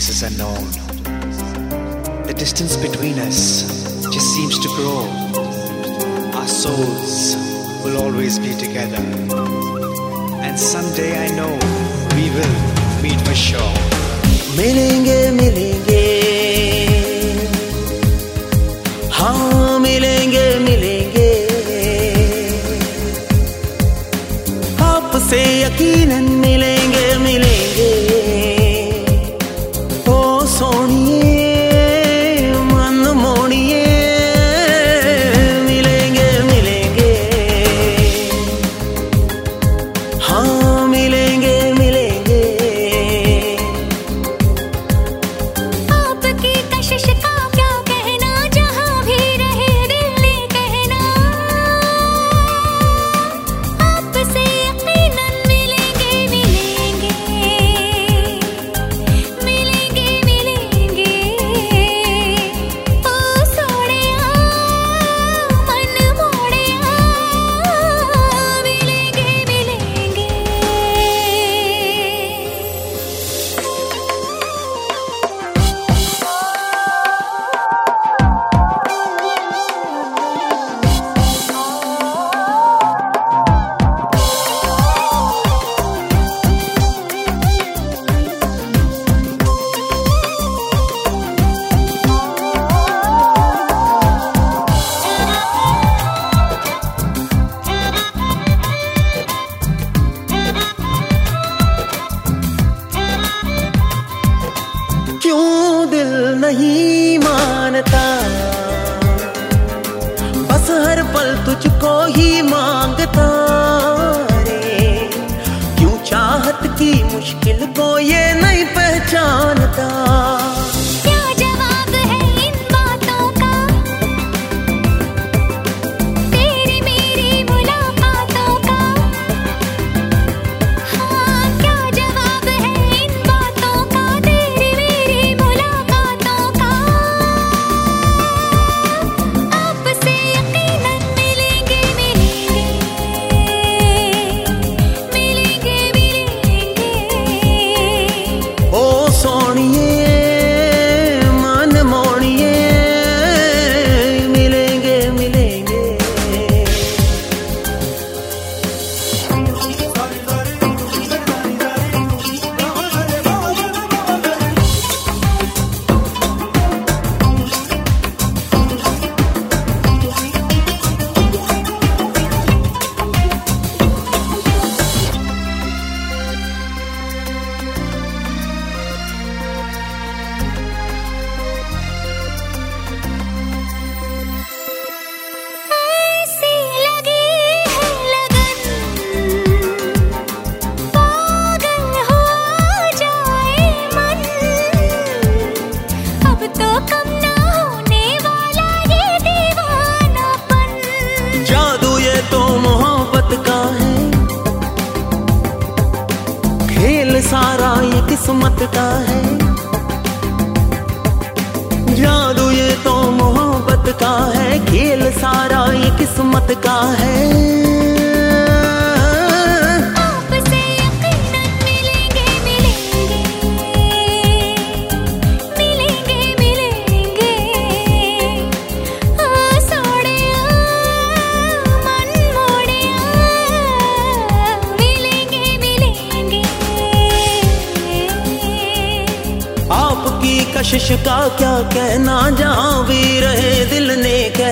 places unknown. The distance between us just seems to grow. Our souls will always be together. And someday I know we will meet for sure. मिलेंगे मिलेंगे हाँ मिलेंगे मिलेंगे आपसे यकीनन नहीं मानता। बस हर पल तुझको ही माँगता रे। क्यों चाहत की मुश्किल कम ना होने वाला ये दीवानापन जादू ये तो मोहब्बत का है। खेल सारा ये किस्मत का है। जादू ये तो मोहब्बत का है। खेल सारा ये किस्मत का है। कशिश का क्या कहना? जहाँ भी रहे दिल ने कहना